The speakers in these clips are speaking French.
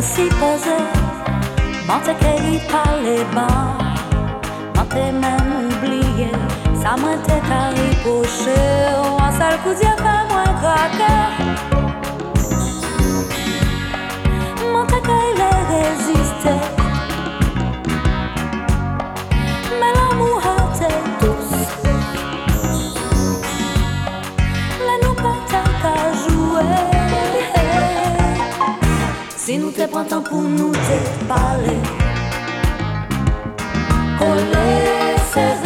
si posé, monte che i parle bas, monte même oublié, ça m'a été caribouché, un coup fait moins craquer. Si nous te prenons pour nous te parler, coller, serrer, nous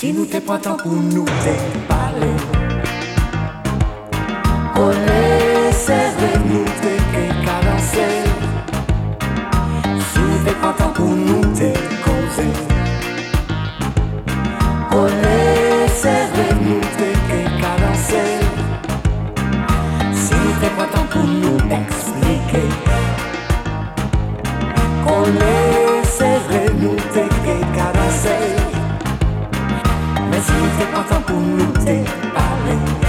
Si nous te prenons pour nous te parler. Coller, serrer, nous te cadencer si nous te content pour nous te causer. Coller, serrer, nous te cadencer Si nous te pour nous expliquer. Coller, si nous te content pour nous te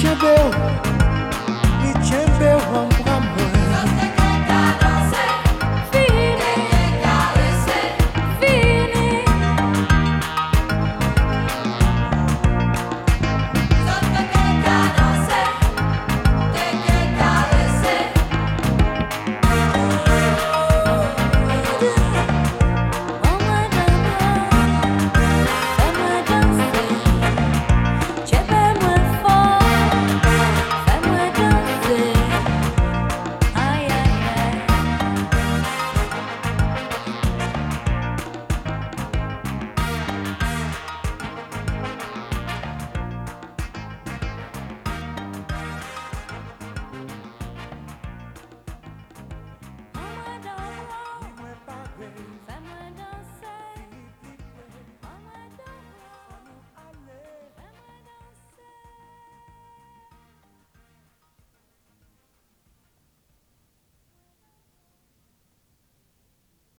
te deu